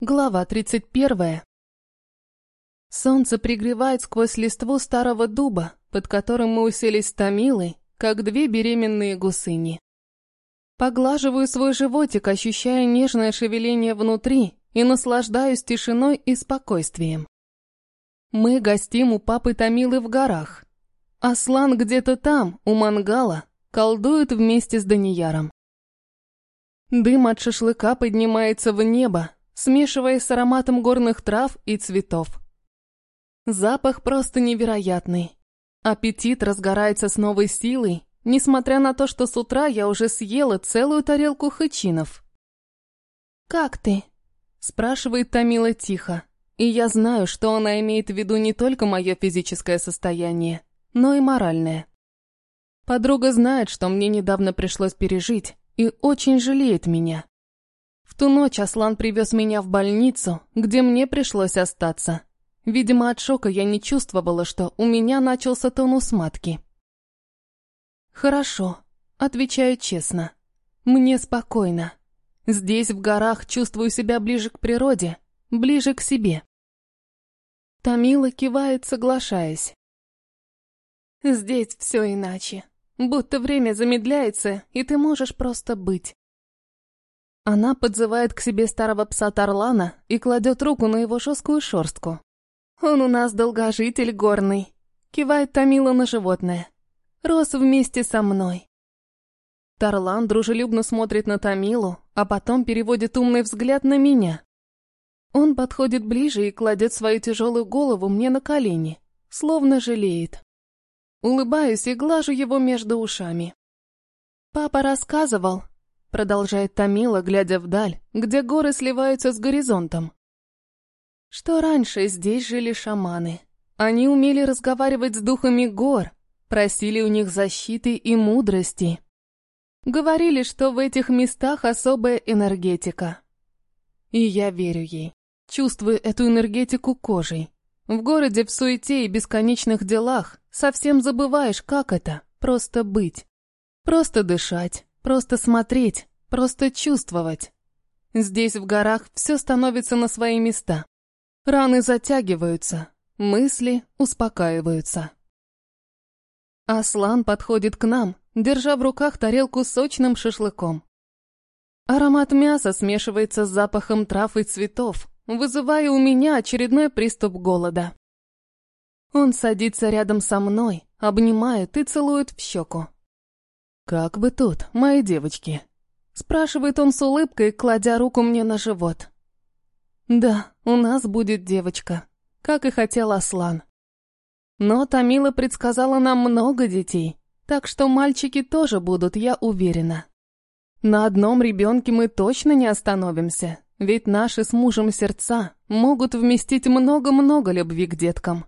Глава 31. Солнце пригревает сквозь листву старого дуба, под которым мы уселись с Томилой, как две беременные гусыни. Поглаживаю свой животик, ощущая нежное шевеление внутри и наслаждаюсь тишиной и спокойствием. Мы гостим у папы Томилы в горах. Аслан где-то там, у мангала, колдует вместе с Данияром. Дым от шашлыка поднимается в небо, смешиваясь с ароматом горных трав и цветов. Запах просто невероятный. Аппетит разгорается с новой силой, несмотря на то, что с утра я уже съела целую тарелку хычинов. «Как ты?» – спрашивает Тамила тихо. И я знаю, что она имеет в виду не только мое физическое состояние, но и моральное. Подруга знает, что мне недавно пришлось пережить, и очень жалеет меня. В ту ночь Аслан привез меня в больницу, где мне пришлось остаться. Видимо, от шока я не чувствовала, что у меня начался тонус матки. «Хорошо», — отвечаю честно. «Мне спокойно. Здесь, в горах, чувствую себя ближе к природе, ближе к себе». Тамила кивает, соглашаясь. «Здесь все иначе. Будто время замедляется, и ты можешь просто быть. Она подзывает к себе старого пса Тарлана и кладет руку на его жесткую шерстку. «Он у нас долгожитель горный», — кивает Тамила на животное. «Рос вместе со мной». Тарлан дружелюбно смотрит на Тамилу, а потом переводит умный взгляд на меня. Он подходит ближе и кладет свою тяжелую голову мне на колени, словно жалеет. Улыбаюсь и глажу его между ушами. Папа рассказывал, Продолжает Тамила, глядя вдаль, где горы сливаются с горизонтом. Что раньше здесь жили шаманы. Они умели разговаривать с духами гор, просили у них защиты и мудрости. Говорили, что в этих местах особая энергетика. И я верю ей. Чувствую эту энергетику кожей. В городе в суете и бесконечных делах совсем забываешь, как это — просто быть. Просто дышать, Просто смотреть, просто чувствовать. Здесь, в горах, все становится на свои места. Раны затягиваются, мысли успокаиваются. Аслан подходит к нам, держа в руках тарелку с сочным шашлыком. Аромат мяса смешивается с запахом трав и цветов, вызывая у меня очередной приступ голода. Он садится рядом со мной, обнимает и целует в щеку. «Как бы тут, мои девочки?» Спрашивает он с улыбкой, кладя руку мне на живот. «Да, у нас будет девочка, как и хотел Аслан. Но Тамила предсказала нам много детей, так что мальчики тоже будут, я уверена. На одном ребенке мы точно не остановимся, ведь наши с мужем сердца могут вместить много-много любви к деткам».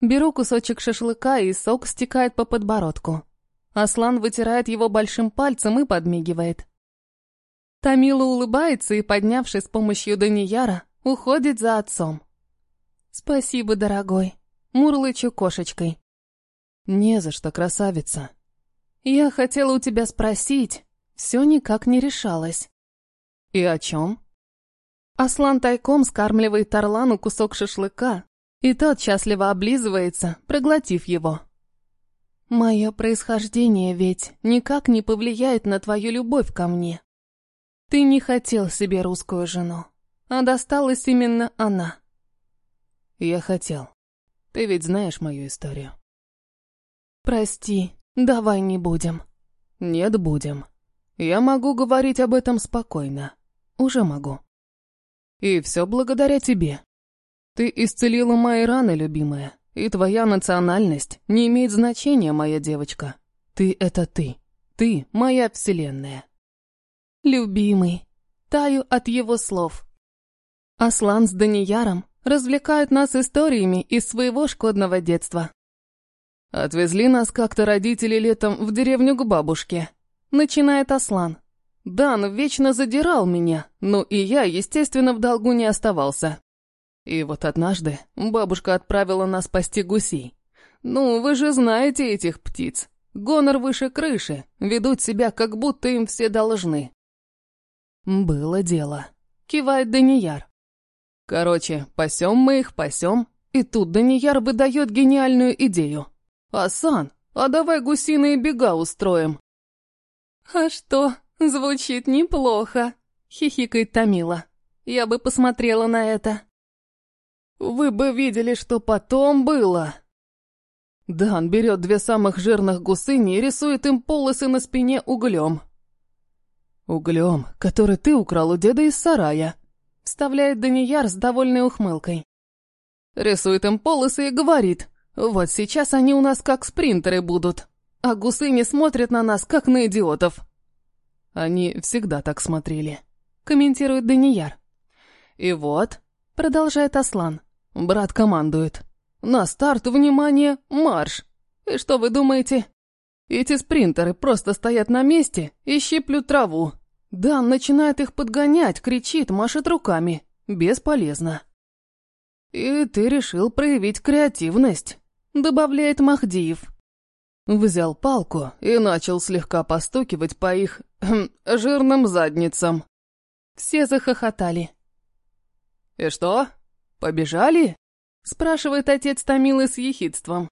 Беру кусочек шашлыка, и сок стекает по подбородку. Аслан вытирает его большим пальцем и подмигивает. Тамила улыбается и, поднявшись с помощью Данияра, уходит за отцом. «Спасибо, дорогой», — мурлычу кошечкой. «Не за что, красавица». «Я хотела у тебя спросить, все никак не решалось». «И о чем?» Аслан тайком скармливает Тарлану кусок шашлыка, и тот счастливо облизывается, проглотив его. Мое происхождение ведь никак не повлияет на твою любовь ко мне. Ты не хотел себе русскую жену, а досталась именно она. Я хотел. Ты ведь знаешь мою историю. Прости, давай не будем. Нет, будем. Я могу говорить об этом спокойно. Уже могу. И все благодаря тебе. Ты исцелила мои раны, любимая. И твоя национальность не имеет значения, моя девочка. Ты — это ты. Ты — моя вселенная. Любимый. Таю от его слов. Аслан с Данияром развлекают нас историями из своего шкодного детства. Отвезли нас как-то родители летом в деревню к бабушке. Начинает Аслан. Дан вечно задирал меня, но и я, естественно, в долгу не оставался. И вот однажды бабушка отправила нас пасти гусей. Ну, вы же знаете этих птиц. Гонор выше крыши, ведут себя, как будто им все должны. Было дело. кивает Данияр. Короче, пасем мы их, пасем, и тут Данияр выдает гениальную идею. «Асан, а давай гусиные бега устроим». «А что, звучит неплохо», — хихикает Томила. «Я бы посмотрела на это». «Вы бы видели, что потом было», Дан берет две самых жирных гусыни и рисует им полосы на спине углем. «Углем, который ты украл у деда из сарая», — вставляет Данияр с довольной ухмылкой. Рисует им полосы и говорит, «Вот сейчас они у нас как спринтеры будут, а гусыни смотрят на нас, как на идиотов». Они всегда так смотрели, комментирует Данияр. «И вот», — продолжает Аслан, — «брат командует». На старт, внимание, марш! И что вы думаете? Эти спринтеры просто стоят на месте и щиплют траву. Дан начинает их подгонять, кричит, машет руками. Бесполезно. «И ты решил проявить креативность», — добавляет Махдиев. Взял палку и начал слегка постукивать по их хм, жирным задницам. Все захохотали. «И что, побежали?» Спрашивает отец Томилы с ехидством.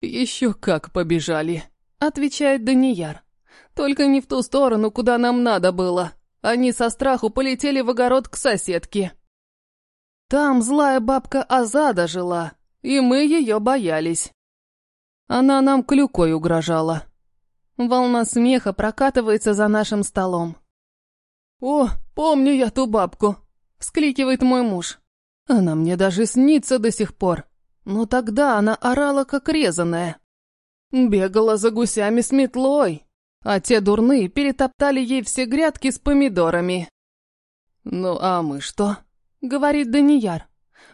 «Еще как побежали», — отвечает Данияр. «Только не в ту сторону, куда нам надо было. Они со страху полетели в огород к соседке. Там злая бабка Азада жила, и мы ее боялись. Она нам клюкой угрожала». Волна смеха прокатывается за нашим столом. «О, помню я ту бабку!» — вскликивает мой муж. Она мне даже снится до сих пор. Но тогда она орала, как резаная. Бегала за гусями с метлой, а те дурные перетоптали ей все грядки с помидорами. «Ну а мы что?» — говорит Данияр.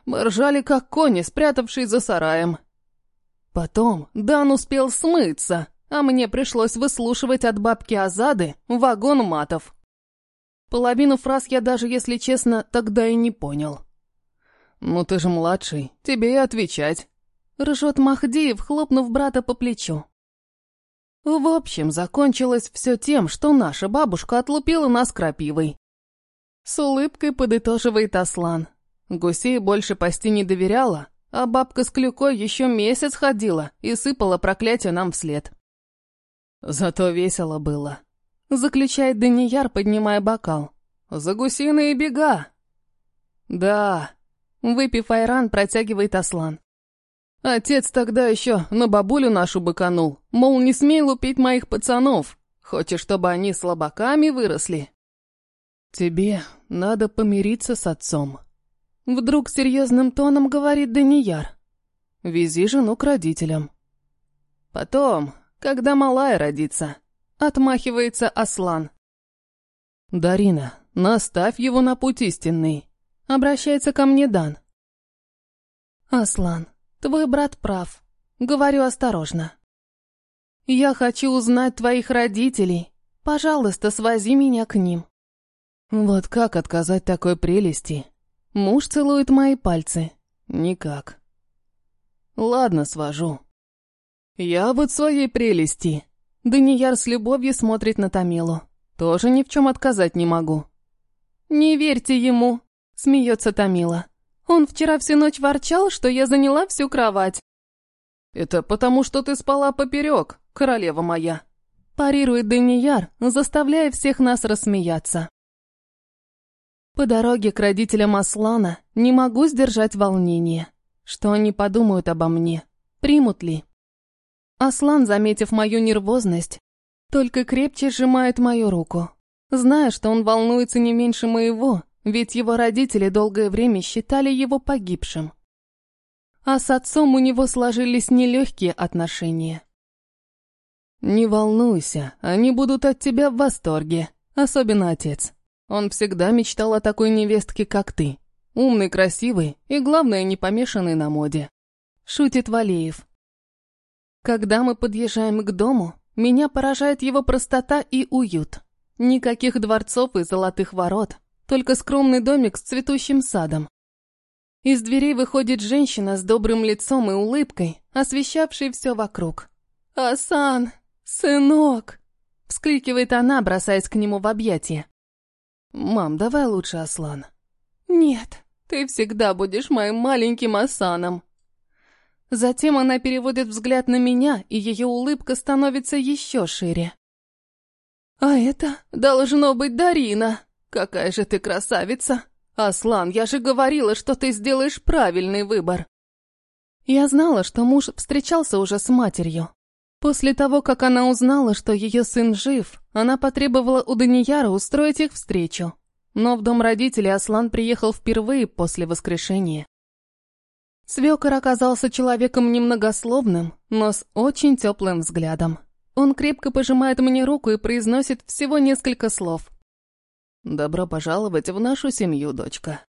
Мы ржали, как кони, спрятавшись за сараем. Потом Дан успел смыться, а мне пришлось выслушивать от бабки Азады вагон матов. Половину фраз я даже, если честно, тогда и не понял. «Ну ты же младший, тебе и отвечать», — ржет Махдиев, хлопнув брата по плечу. В общем, закончилось все тем, что наша бабушка отлупила нас крапивой. С улыбкой подытоживает Аслан. Гусей больше пасти не доверяла, а бабка с клюкой еще месяц ходила и сыпала проклятие нам вслед. Зато весело было. Заключает Данияр, поднимая бокал. За гусиные бега. Да, Выпив айран, протягивает Аслан. Отец тогда еще на бабулю нашу быканул, мол, не смей лупить моих пацанов, хочешь, чтобы они слабаками выросли. Тебе надо помириться с отцом. Вдруг серьезным тоном говорит Данияр. Вези жену к родителям. Потом, когда малая родится, отмахивается Аслан. Дарина, наставь его на путь истинный. Обращается ко мне Дан. «Аслан, твой брат прав. Говорю осторожно. Я хочу узнать твоих родителей. Пожалуйста, свози меня к ним». Вот как отказать такой прелести? Муж целует мои пальцы. Никак. Ладно, свожу. Я вот своей прелести. Данияр с любовью смотрит на Тамилу. Тоже ни в чем отказать не могу. Не верьте ему, Смеется Томила. Он вчера всю ночь ворчал, что я заняла всю кровать. Это потому, что ты спала поперек, королева моя. Парирует Данияр, заставляя всех нас рассмеяться. По дороге к родителям Аслана не могу сдержать волнение. Что они подумают обо мне? Примут ли? Аслан, заметив мою нервозность, только крепче сжимает мою руку. Зная, что он волнуется не меньше моего, ведь его родители долгое время считали его погибшим. А с отцом у него сложились нелегкие отношения. «Не волнуйся, они будут от тебя в восторге, особенно отец. Он всегда мечтал о такой невестке, как ты. Умный, красивый и, главное, не помешанный на моде», — шутит Валеев. Когда мы подъезжаем к дому, меня поражает его простота и уют. Никаких дворцов и золотых ворот, только скромный домик с цветущим садом. Из дверей выходит женщина с добрым лицом и улыбкой, освещавшей все вокруг. «Асан! Сынок!» — вскрикивает она, бросаясь к нему в объятия. Мам, давай лучше Аслан. Нет, ты всегда будешь моим маленьким Асаном. Затем она переводит взгляд на меня, и ее улыбка становится еще шире. «А это должно быть Дарина. Какая же ты красавица! Аслан, я же говорила, что ты сделаешь правильный выбор!» Я знала, что муж встречался уже с матерью. После того, как она узнала, что ее сын жив, она потребовала у Данияра устроить их встречу. Но в дом родителей Аслан приехал впервые после воскрешения. Свекор оказался человеком немногословным, но с очень теплым взглядом. Он крепко пожимает мне руку и произносит всего несколько слов. «Добро пожаловать в нашу семью, дочка».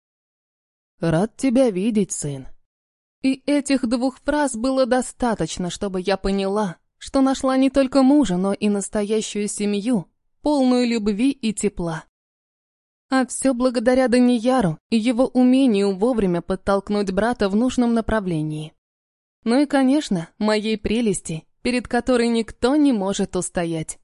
«Рад тебя видеть, сын». И этих двух фраз было достаточно, чтобы я поняла, что нашла не только мужа, но и настоящую семью, полную любви и тепла. А все благодаря Данияру и его умению вовремя подтолкнуть брата в нужном направлении. Ну и, конечно, моей прелести, перед которой никто не может устоять.